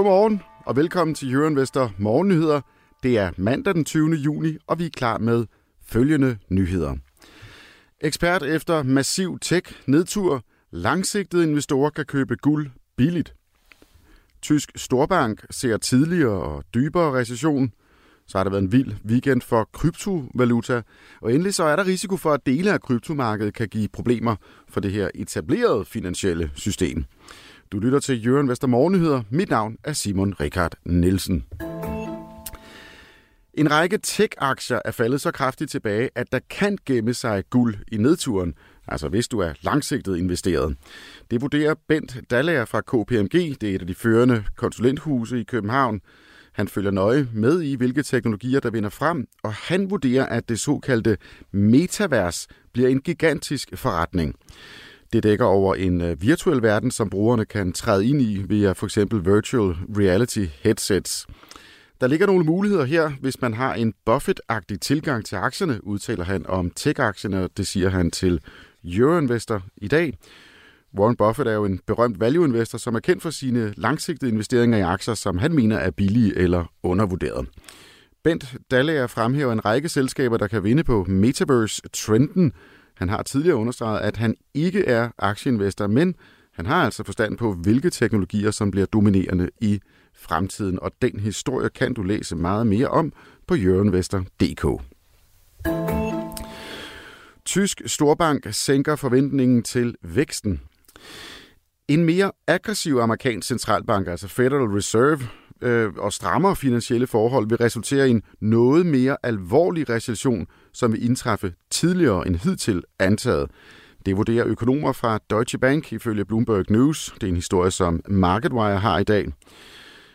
Godmorgen og velkommen til Jørgen Vester Morgennyheder. Det er mandag den 20. juni, og vi er klar med følgende nyheder. Ekspert efter massiv tech-nedtur. Langsigtede investorer kan købe guld billigt. Tysk Storbank ser tidligere og dybere recession. Så har der været en vild weekend for kryptovaluta. Og endelig så er der risiko for, at dele af kryptomarkedet kan give problemer for det her etablerede finansielle system. Du lytter til Jørgen Vester Morgennyheder. Mit navn er Simon Richard Nielsen. En række tech-aktier er faldet så kraftigt tilbage, at der kan gemme sig guld i nedturen, altså hvis du er langsigtet investeret. Det vurderer Bent Dallager fra KPMG, det er et af de førende konsulenthuse i København. Han følger nøje med i, hvilke teknologier, der vinder frem, og han vurderer, at det såkaldte metavers bliver en gigantisk forretning. Det dækker over en øh, virtuel verden, som brugerne kan træde ind i via for eksempel virtual reality headsets. Der ligger nogle muligheder her, hvis man har en Buffett-agtig tilgang til aktierne, udtaler han om tech-aktierne, det siger han til Euroinvestor i dag. Warren Buffett er jo en berømt value-investor, som er kendt for sine langsigtede investeringer i aktier, som han mener er billige eller undervurderet. Bent Dallager fremhæver en række selskaber, der kan vinde på Metaverse-trenden, han har tidligere understreget, at han ikke er aktieinvestor, men han har altså forstand på, hvilke teknologier, som bliver dominerende i fremtiden. Og den historie kan du læse meget mere om på jørenvester.dk. Tysk Storbank sænker forventningen til væksten. En mere aggressiv amerikansk centralbank, altså Federal Reserve, øh, og strammere finansielle forhold vil resultere i en noget mere alvorlig recession, som vil indtræffe tidligere end hidtil antaget. Det vurderer økonomer fra Deutsche Bank ifølge Bloomberg News. Det er en historie, som MarketWire har i dag.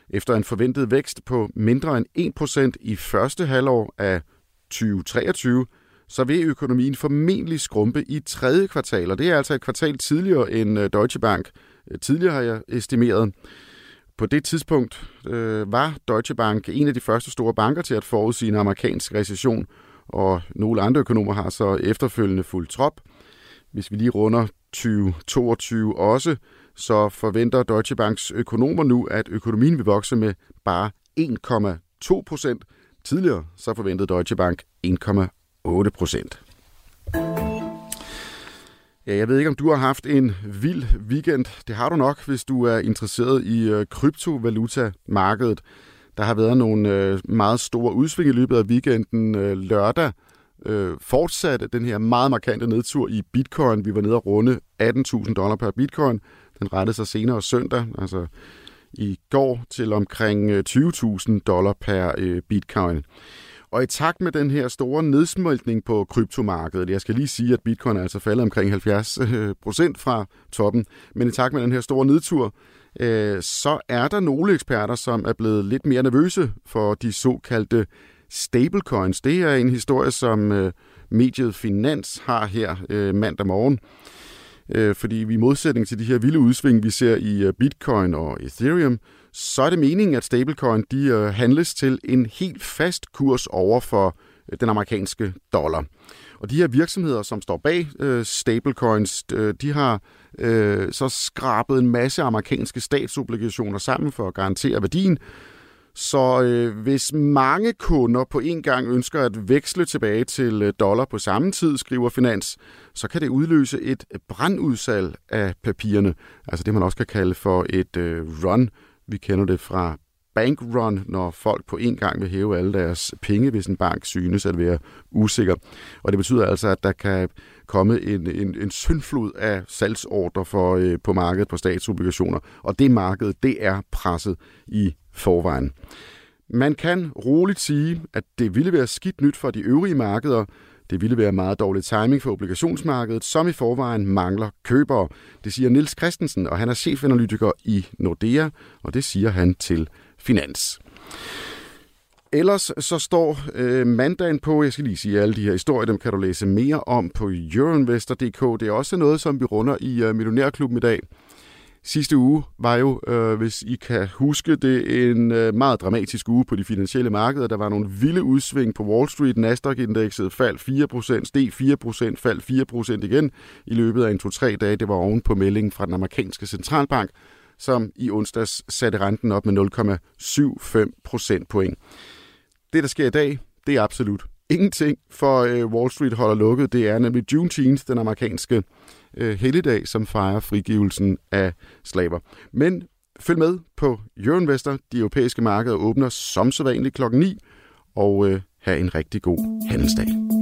Efter en forventet vækst på mindre end 1% i første halvår af 2023, så vil økonomien formentlig skrumpe i tredje kvartal, og det er altså et kvartal tidligere end øh, Deutsche Bank øh, tidligere har jeg estimeret. På det tidspunkt øh, var Deutsche Bank en af de første store banker til at forudsige en amerikansk recession, og nogle andre økonomer har så efterfølgende fuldt trop. Hvis vi lige runder 2022 også, så forventer Deutsche Banks økonomer nu, at økonomien vil vokse med bare 1,2 procent. Tidligere så forventede Deutsche Bank 1,8 procent. Ja, jeg ved ikke, om du har haft en vild weekend. Det har du nok, hvis du er interesseret i øh, kryptovaluta-markedet. Der har været nogle øh, meget store udsving i løbet af weekenden. Øh, lørdag øh, fortsatte den her meget markante nedtur i bitcoin. Vi var nede og runde 18.000 dollar per bitcoin. Den rettede sig senere søndag, altså i går, til omkring øh, 20.000 dollar per øh, bitcoin. Og i takt med den her store nedsmeltning på kryptomarkedet, jeg skal lige sige, at bitcoin er altså faldet omkring 70 øh, procent fra toppen, men i takt med den her store nedtur, øh, så er der nogle eksperter, som er blevet lidt mere nervøse for de såkaldte stablecoins. Det er en historie, som øh, mediet Finans har her øh, mandag morgen. Øh, fordi vi i modsætning til de her vilde udsving, vi ser i Bitcoin og Ethereum, så er det meningen, at stablecoin de øh, handles til en helt fast kurs over for øh, den amerikanske dollar. Og de her virksomheder, som står bag øh, stablecoins, øh, de har øh, så skrabet en masse amerikanske statsobligationer sammen for at garantere værdien. Så øh, hvis mange kunder på en gang ønsker at veksle tilbage til øh, dollar på samme tid, skriver Finans, så kan det udløse et brandudsalg af papirerne. Altså det, man også kan kalde for et øh, run vi kender det fra bankrun, når folk på en gang vil hæve alle deres penge, hvis en bank synes at være usikker. Og det betyder altså, at der kan komme en, en, en syndflod af salgsordre for, øh, på markedet på statsobligationer. Og det marked, det er presset i forvejen. Man kan roligt sige, at det ville være skidt nyt for de øvrige markeder, det ville være meget dårlig timing for obligationsmarkedet, som i forvejen mangler købere. Det siger Nils Christensen, og han er chefanalytiker i Nordea, og det siger han til Finans. Ellers så står øh, mandagen på, jeg skal lige sige alle de her historier, dem kan du læse mere om på euroinvestor.dk. Det er også noget, som vi runder i øh, Millionærklubben i dag. Sidste uge var jo, øh, hvis I kan huske det, en øh, meget dramatisk uge på de finansielle markeder. Der var nogle vilde udsving på Wall Street. Nasdaq-indekset faldt 4%, steg 4%, faldt 4% igen i løbet af en 2-3 dage. Det var oven på meldingen fra den amerikanske centralbank, som i onsdags satte renten op med 0,75 procentpoint. Det, der sker i dag, det er absolut ingenting, for øh, Wall Street holder lukket. Det er nemlig Juneteenth, den amerikanske øh, helligdag, som fejrer frigivelsen af slaver. Men følg med på Euroinvestor. De europæiske markeder åbner som sædvanligt klokken 9, og øh, have en rigtig god handelsdag.